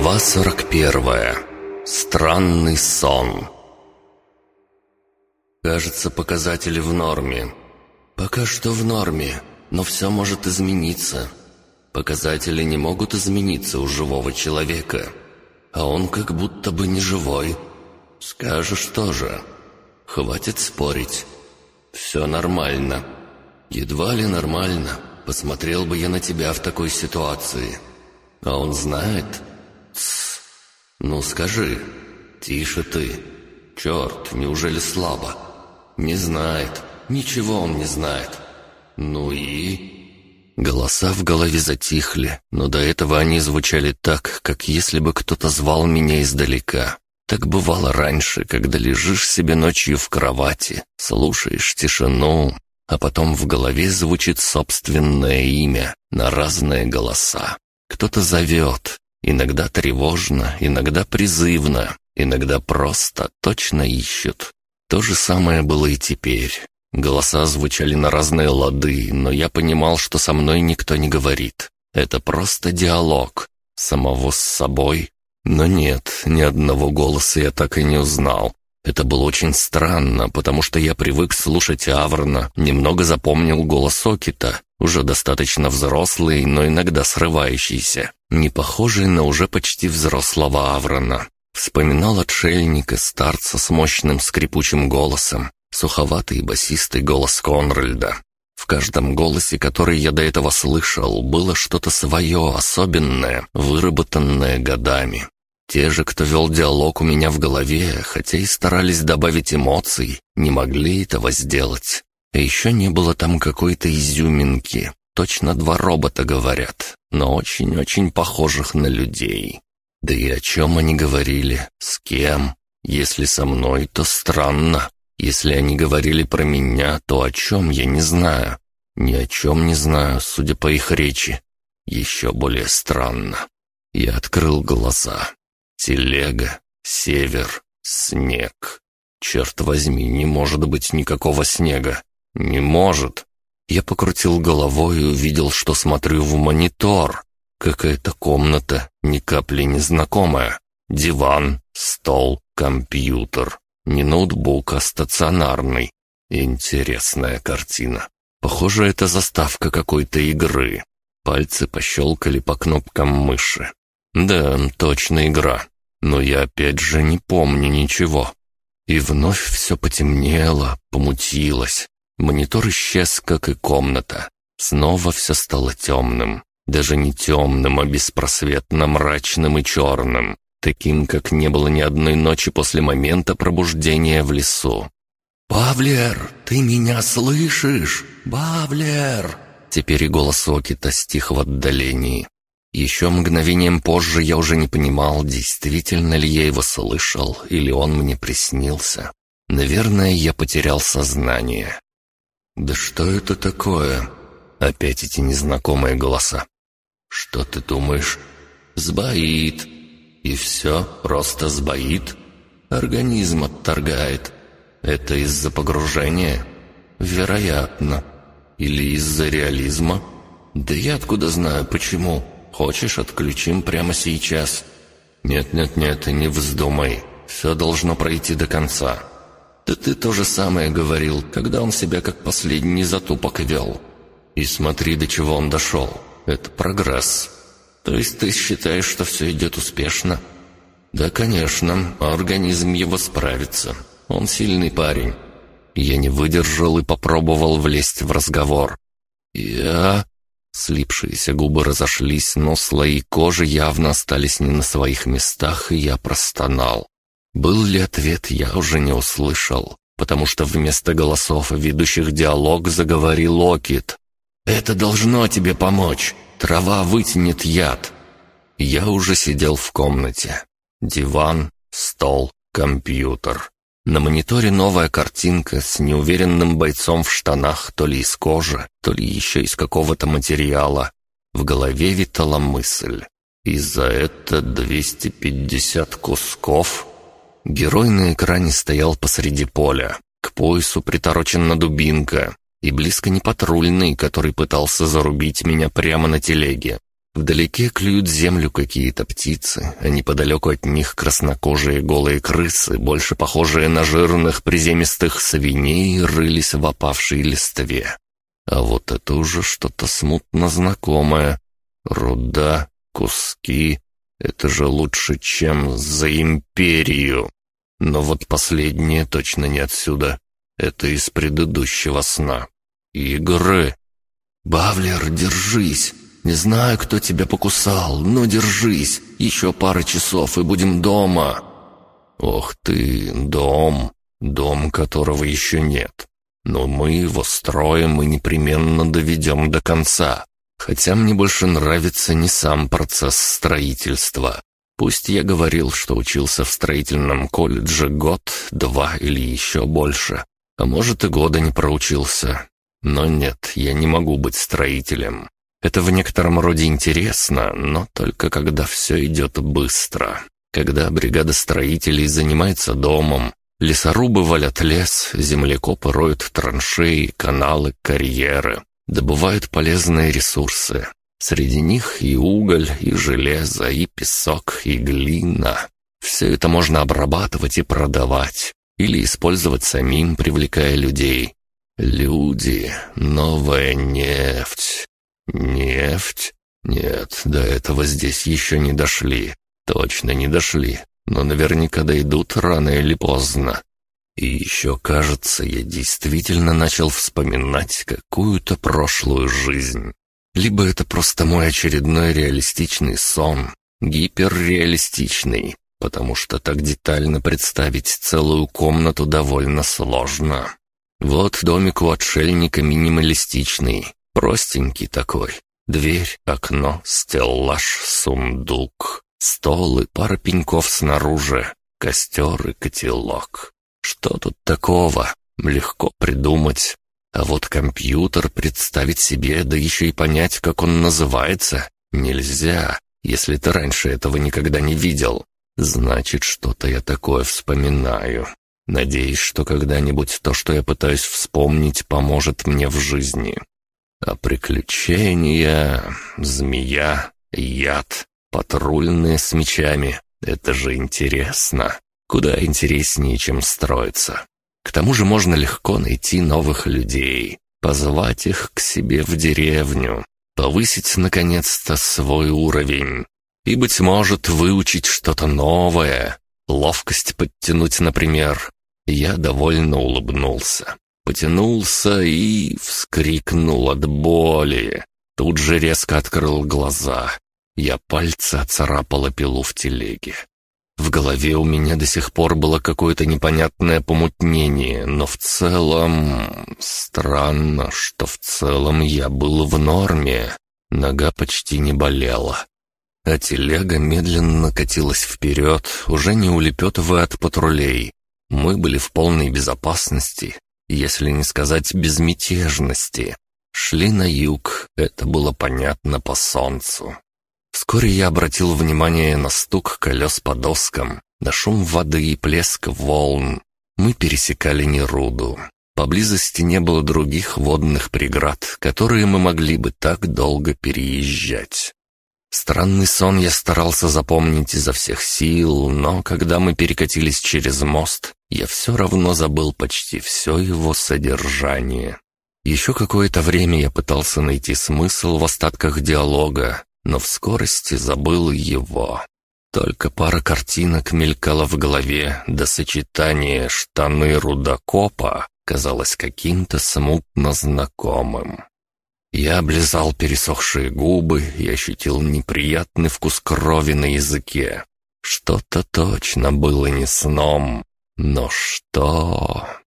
Глава 41. Странный сон. Кажется, показатели в норме. Пока что в норме, но все может измениться. Показатели не могут измениться у живого человека, а он как будто бы не живой. Скажешь тоже. Хватит спорить. Все нормально. Едва ли нормально. Посмотрел бы я на тебя в такой ситуации. А он знает, Тссс. Ну скажи. Тише ты. Черт, неужели слабо? Не знает. Ничего он не знает. Ну и... Голоса в голове затихли, но до этого они звучали так, как если бы кто-то звал меня издалека. Так бывало раньше, когда лежишь себе ночью в кровати, слушаешь тишину, а потом в голове звучит собственное имя на разные голоса. Кто-то зовет, Иногда тревожно, иногда призывно, иногда просто точно ищут. То же самое было и теперь. Голоса звучали на разные лады, но я понимал, что со мной никто не говорит. Это просто диалог. Самого с собой. Но нет, ни одного голоса я так и не узнал. Это было очень странно, потому что я привык слушать Аврона, немного запомнил голос Окита, уже достаточно взрослый, но иногда срывающийся, не похожий на уже почти взрослого Аврона. Вспоминал отшельника, старца с мощным скрипучим голосом, суховатый басистый голос Конральда. В каждом голосе, который я до этого слышал, было что-то свое, особенное, выработанное годами. Те же, кто вел диалог у меня в голове, хотя и старались добавить эмоций, не могли этого сделать. А еще не было там какой-то изюминки. Точно два робота говорят, но очень-очень похожих на людей. Да и о чем они говорили? С кем? Если со мной, то странно. Если они говорили про меня, то о чем я не знаю. Ни о чем не знаю, судя по их речи. Еще более странно. Я открыл глаза. Телега, север, снег. Черт возьми, не может быть никакого снега. Не может. Я покрутил головой и увидел, что смотрю в монитор. Какая-то комната, ни капли не знакомая. Диван, стол, компьютер. Не ноутбук, а стационарный. Интересная картина. Похоже, это заставка какой-то игры. Пальцы пощелкали по кнопкам мыши. Да, точно игра. Но я опять же не помню ничего. И вновь все потемнело, помутилось. Монитор исчез, как и комната. Снова все стало темным. Даже не темным, а беспросветно мрачным и черным. Таким, как не было ни одной ночи после момента пробуждения в лесу. «Павлер, ты меня слышишь? Павлер!» Теперь и голос Окита стих в отдалении. Еще мгновением позже я уже не понимал, действительно ли я его слышал, или он мне приснился. Наверное, я потерял сознание. «Да что это такое?» Опять эти незнакомые голоса. «Что ты думаешь?» «Сбоит». «И все, просто сбоит?» «Организм отторгает». «Это из-за погружения?» «Вероятно». «Или из-за реализма?» «Да я откуда знаю, почему?» Хочешь, отключим прямо сейчас?» «Нет-нет-нет, не вздумай. Все должно пройти до конца». «Да ты то же самое говорил, когда он себя как последний затупок вел. И смотри, до чего он дошел. Это прогресс. То есть ты считаешь, что все идет успешно?» «Да, конечно, организм его справится. Он сильный парень». Я не выдержал и попробовал влезть в разговор. «Я...» Слипшиеся губы разошлись, но слои кожи явно остались не на своих местах, и я простонал. Был ли ответ, я уже не услышал, потому что вместо голосов, ведущих диалог, заговорил Локит. «Это должно тебе помочь. Трава вытянет яд». Я уже сидел в комнате. Диван, стол, компьютер. На мониторе новая картинка с неуверенным бойцом в штанах то ли из кожи, то ли еще из какого-то материала. В голове витала мысль. И за это 250 кусков? Герой на экране стоял посреди поля. К поясу приторочена дубинка. И близко не патрульный, который пытался зарубить меня прямо на телеге. Вдалеке клюют землю какие-то птицы, а неподалеку от них краснокожие голые крысы, больше похожие на жирных приземистых свиней, рылись в опавшей листве. А вот это уже что-то смутно знакомое. Руда, куски. Это же лучше, чем за империю. Но вот последнее точно не отсюда. Это из предыдущего сна. Игры. «Бавлер, держись! Не знаю, кто тебя покусал, но держись! Еще пара часов, и будем дома!» «Ох ты, дом! Дом, которого еще нет. Но мы его строим и непременно доведем до конца. Хотя мне больше нравится не сам процесс строительства. Пусть я говорил, что учился в строительном колледже год, два или еще больше. А может и года не проучился. Но нет, я не могу быть строителем. Это в некотором роде интересно, но только когда все идет быстро. Когда бригада строителей занимается домом, лесорубы валят лес, землекопы роют траншеи, каналы, карьеры, добывают полезные ресурсы. Среди них и уголь, и железо, и песок, и глина. Все это можно обрабатывать и продавать. Или использовать самим, привлекая людей. Люди, новая нефть. Нефть? Нет, до этого здесь еще не дошли. Точно не дошли, но наверняка дойдут рано или поздно. И еще, кажется, я действительно начал вспоминать какую-то прошлую жизнь. Либо это просто мой очередной реалистичный сон, гиперреалистичный, потому что так детально представить целую комнату довольно сложно. Вот домик у отшельника минималистичный, простенький такой. Дверь, окно, стеллаж, сундук, стол и пара пеньков снаружи, костер и котелок. Что тут такого? Легко придумать. А вот компьютер представить себе, да еще и понять, как он называется, нельзя, если ты раньше этого никогда не видел. Значит, что-то я такое вспоминаю. Надеюсь, что когда-нибудь то, что я пытаюсь вспомнить, поможет мне в жизни. А приключения, змея, яд, патрульные с мечами — это же интересно. Куда интереснее, чем строиться. К тому же можно легко найти новых людей, позвать их к себе в деревню, повысить, наконец-то, свой уровень. И, быть может, выучить что-то новое, ловкость подтянуть, например, я довольно улыбнулся. Потянулся и вскрикнул от боли. Тут же резко открыл глаза. Я пальцы оцарапала пилу в телеге. В голове у меня до сих пор было какое-то непонятное помутнение, но в целом... Странно, что в целом я был в норме. Нога почти не болела. А телега медленно катилась вперед, уже не улепетывая от патрулей. Мы были в полной безопасности, если не сказать безмятежности. Шли на юг, это было понятно по солнцу. Вскоре я обратил внимание на стук колес по доскам, на шум воды и плеск волн. Мы пересекали Неруду. Поблизости не было других водных преград, которые мы могли бы так долго переезжать. Странный сон я старался запомнить изо всех сил, но когда мы перекатились через мост, я все равно забыл почти все его содержание. Еще какое-то время я пытался найти смысл в остатках диалога, но в скорости забыл его. Только пара картинок мелькала в голове, до сочетания штаны рудокопа казалось каким-то смутно знакомым. Я облизал пересохшие губы и ощутил неприятный вкус крови на языке. Что-то точно было не сном. Но что?